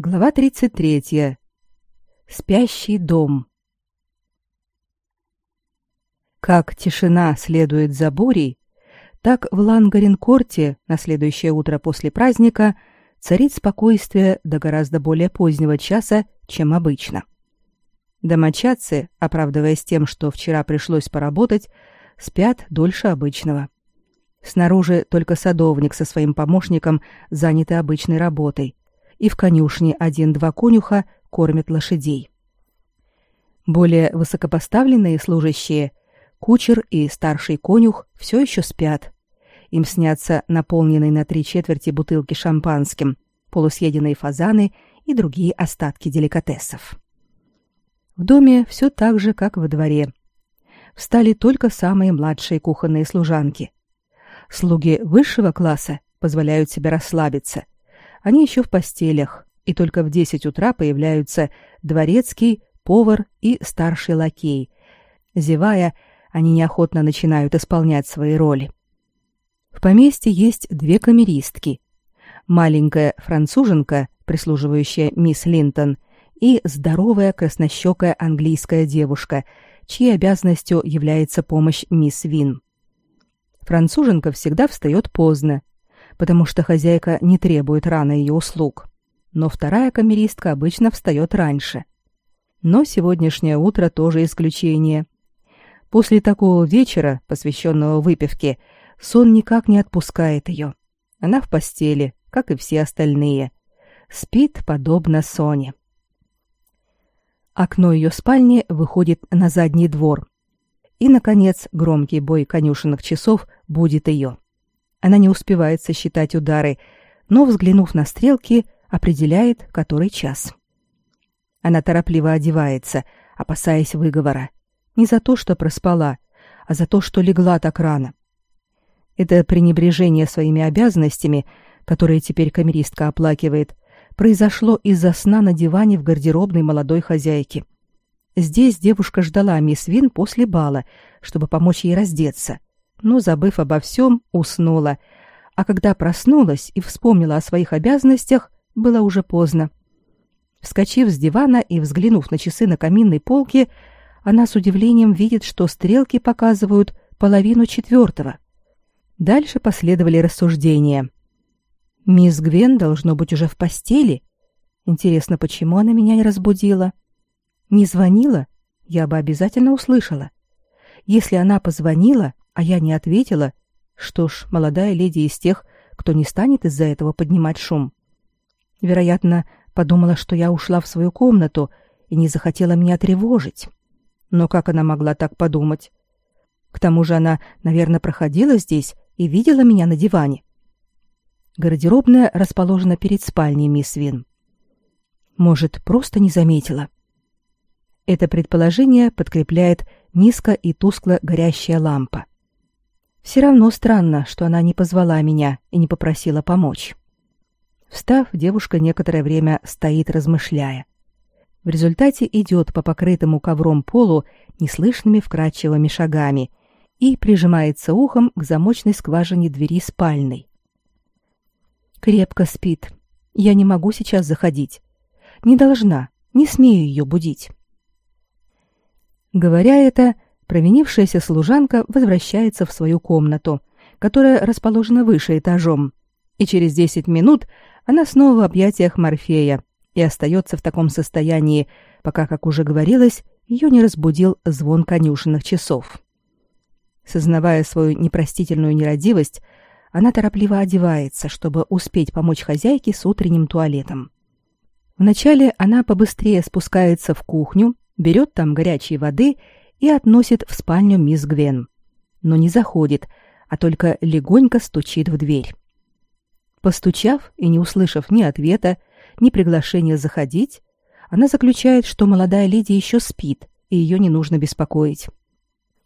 Глава 33. Спящий дом. Как тишина следует за бурей, так в Лангаренкорте на следующее утро после праздника царит спокойствие до гораздо более позднего часа, чем обычно. Домочадцы, оправдываясь тем, что вчера пришлось поработать, спят дольше обычного. Снаружи только садовник со своим помощником заняты обычной работой, и в конюшне один-два конюха кормят лошадей. Более высокопоставленные служащие, кучер и старший конюх, все еще спят. Им снятся наполненные на три четверти бутылки шампанским, полусъеденные фазаны и другие остатки деликатесов. В доме все так же, как во дворе. Встали только самые младшие кухонные служанки. Слуги высшего класса позволяют себе расслабиться – они еще в постелях, и только в десять утра появляются дворецкий, повар и старший лакей. Зевая, они неохотно начинают исполнять свои роли. В поместье есть две камеристки. Маленькая француженка, прислуживающая мисс Линтон, и здоровая краснощекая английская девушка, чьей обязанностью является помощь мисс Вин. Француженка всегда встает поздно, потому что хозяйка не требует рано ее услуг. Но вторая камеристка обычно встает раньше. Но сегодняшнее утро тоже исключение. После такого вечера, посвященного выпивке, сон никак не отпускает ее. Она в постели, как и все остальные. Спит подобно Соне. Окно ее спальни выходит на задний двор. И, наконец, громкий бой конюшенных часов будет ее. Она не успевает сосчитать удары, но, взглянув на стрелки, определяет, который час. Она торопливо одевается, опасаясь выговора. Не за то, что проспала, а за то, что легла так рано. Это пренебрежение своими обязанностями, которые теперь камеристка оплакивает, произошло из-за сна на диване в гардеробной молодой хозяйки. Здесь девушка ждала мисс Вин после бала, чтобы помочь ей раздеться, но, забыв обо всем, уснула, а когда проснулась и вспомнила о своих обязанностях, было уже поздно. Вскочив с дивана и взглянув на часы на каминной полке, она с удивлением видит, что стрелки показывают половину четвертого. Дальше последовали рассуждения. Мисс Гвен должно быть уже в постели. Интересно, почему она меня не разбудила? Не звонила? Я бы обязательно услышала. Если она позвонила, а я не ответила, что ж, молодая леди из тех, кто не станет из-за этого поднимать шум. Вероятно, подумала, что я ушла в свою комнату и не захотела меня тревожить. Но как она могла так подумать? К тому же она, наверное, проходила здесь и видела меня на диване. Гардеробная расположена перед спальней мисс Вин. Может, просто не заметила. Это предположение подкрепляет низко и тускло горящая лампа. Все равно странно, что она не позвала меня и не попросила помочь. Встав, девушка некоторое время стоит, размышляя. В результате идет по покрытому ковром полу неслышными вкрадчивыми шагами и прижимается ухом к замочной скважине двери спальной. Крепко спит. Я не могу сейчас заходить. Не должна, не смею ее будить. Говоря это, Провинившаяся служанка возвращается в свою комнату, которая расположена выше этажом, и через десять минут она снова в объятиях Морфея и остается в таком состоянии, пока, как уже говорилось, ее не разбудил звон конюшенных часов. Сознавая свою непростительную нерадивость, она торопливо одевается, чтобы успеть помочь хозяйке с утренним туалетом. Вначале она побыстрее спускается в кухню, берет там горячей воды и относит в спальню мисс Гвен. Но не заходит, а только легонько стучит в дверь. Постучав и не услышав ни ответа, ни приглашения заходить, она заключает, что молодая леди еще спит, и ее не нужно беспокоить.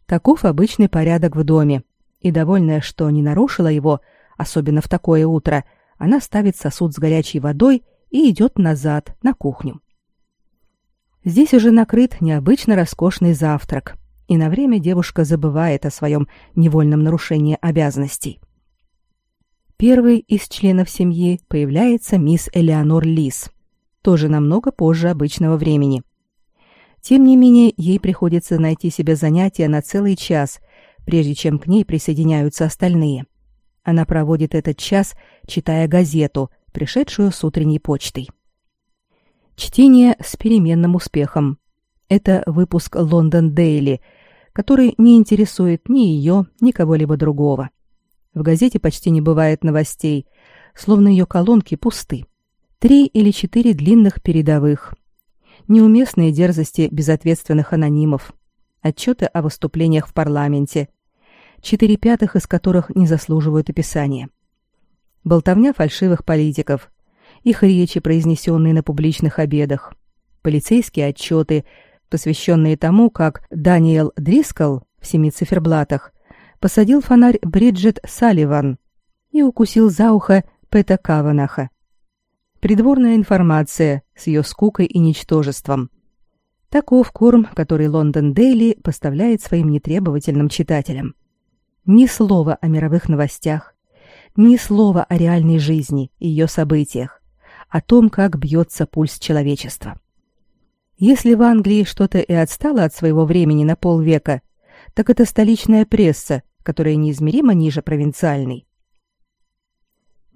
Таков обычный порядок в доме, и довольная, что не нарушила его, особенно в такое утро, она ставит сосуд с горячей водой и идет назад, на кухню. Здесь уже накрыт необычно роскошный завтрак, и на время девушка забывает о своем невольном нарушении обязанностей. Первый из членов семьи появляется мисс Элеонор Лис. тоже намного позже обычного времени. Тем не менее, ей приходится найти себе занятие на целый час, прежде чем к ней присоединяются остальные. Она проводит этот час, читая газету, пришедшую с утренней почтой. Чтение с переменным успехом. Это выпуск «Лондон Дейли», который не интересует ни ее, ни кого-либо другого. В газете почти не бывает новостей, словно ее колонки пусты. Три или четыре длинных передовых. Неуместные дерзости безответственных анонимов. Отчеты о выступлениях в парламенте. Четыре пятых из которых не заслуживают описания. Болтовня фальшивых политиков. Их речи, произнесенные на публичных обедах. Полицейские отчеты, посвященные тому, как Даниэл Дрискл в семи циферблатах посадил фонарь Бриджит Салливан и укусил за ухо Пэта Каванаха. Придворная информация с ее скукой и ничтожеством. Таков корм, который Лондон Дейли поставляет своим нетребовательным читателям. Ни слова о мировых новостях, ни слова о реальной жизни и ее событиях, о том, как бьется пульс человечества. Если в Англии что-то и отстало от своего времени на полвека, так это столичная пресса, которая неизмеримо ниже провинциальной.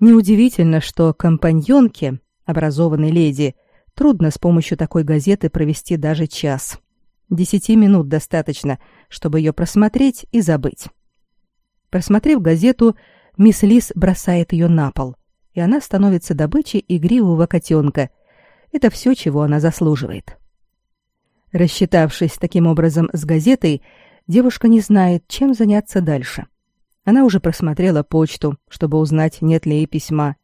Неудивительно, что компаньонке, образованной леди, трудно с помощью такой газеты провести даже час. Десяти минут достаточно, чтобы ее просмотреть и забыть. Просмотрев газету, мисс Лис бросает ее на пол, и она становится добычей игривого котенка. Это все, чего она заслуживает. Рассчитавшись таким образом с газетой, девушка не знает, чем заняться дальше. Она уже просмотрела почту, чтобы узнать, нет ли ей письма.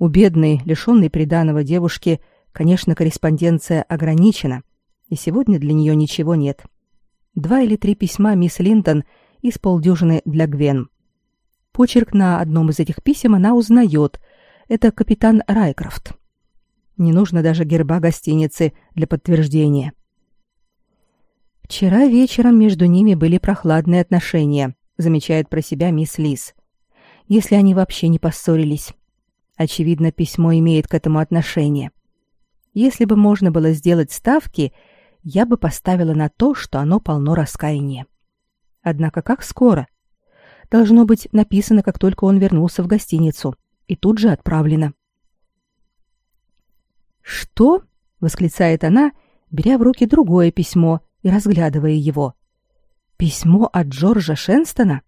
У бедной, лишенной приданого девушки, конечно, корреспонденция ограничена, и сегодня для нее ничего нет. Два или три письма мисс Линтон и с полдюжины для Гвен. Почерк на одном из этих писем она узнает. Это капитан Райкрофт. Не нужно даже герба гостиницы для подтверждения. Вчера вечером между ними были прохладные отношения, замечает про себя мисс Лис. Если они вообще не поссорились. Очевидно, письмо имеет к этому отношение. Если бы можно было сделать ставки, я бы поставила на то, что оно полно раскаяния. Однако как скоро? Должно быть написано, как только он вернулся в гостиницу, и тут же отправлено. «Что?» — восклицает она, беря в руки другое письмо, и разглядывая его. Письмо от Джорджа Шенстона?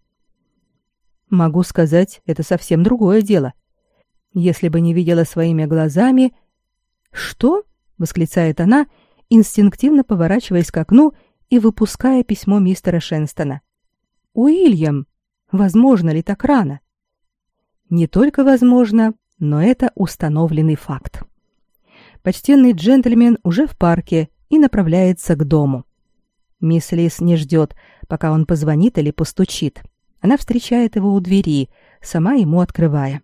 Могу сказать, это совсем другое дело. Если бы не видела своими глазами... Что? восклицает она, инстинктивно поворачиваясь к окну и выпуская письмо мистера Шенстона. Уильям, возможно ли так рано? Не только возможно, но это установленный факт. Почтенный джентльмен уже в парке и направляется к дому. Мисс Лис не ждет, пока он позвонит или постучит. Она встречает его у двери, сама ему открывая.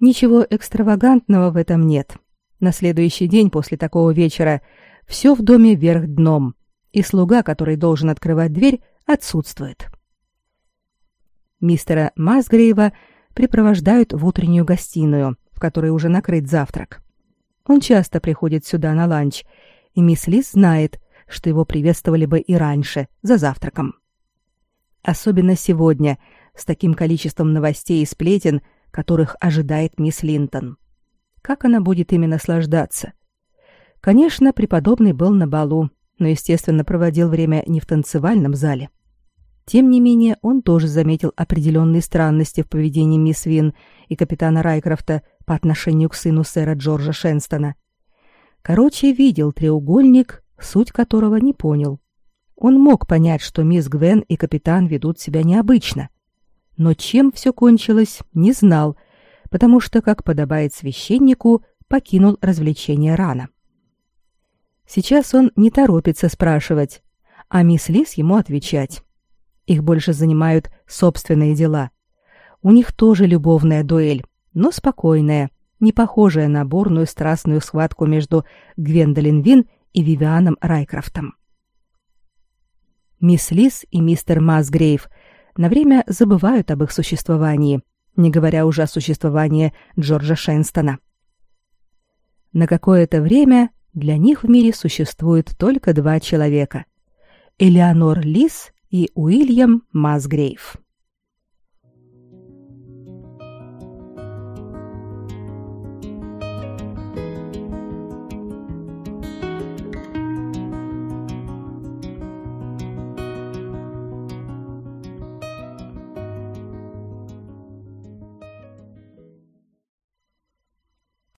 Ничего экстравагантного в этом нет. На следующий день после такого вечера все в доме вверх дном, и слуга, который должен открывать дверь, отсутствует. Мистера Масгрейва припровождают в утреннюю гостиную, в которой уже накрыт завтрак. Он часто приходит сюда на ланч, и мисс Лис знает, что его приветствовали бы и раньше, за завтраком. Особенно сегодня, с таким количеством новостей и сплетен, которых ожидает мисс Линтон. Как она будет ими наслаждаться? Конечно, преподобный был на балу, но, естественно, проводил время не в танцевальном зале. Тем не менее, он тоже заметил определенные странности в поведении мисс Вин и капитана Райкрофта по отношению к сыну сэра Джорджа Шенстона. Короче, видел треугольник, суть которого не понял. Он мог понять, что мисс Гвен и капитан ведут себя необычно. Но чем все кончилось, не знал, потому что, как подобает священнику, покинул развлечение рано. Сейчас он не торопится спрашивать, а мисс Лис ему отвечать. Их больше занимают собственные дела. У них тоже любовная дуэль, но спокойная, не похожая на бурную страстную схватку между Гвендолин Вин и Вивианом Райкрофтом. Мисс Лис и мистер Масгрейв на время забывают об их существовании, не говоря уже о существовании Джорджа Шенстона. На какое-то время для них в мире существует только два человека – Элеонор Лис и Уильям Масгрейв.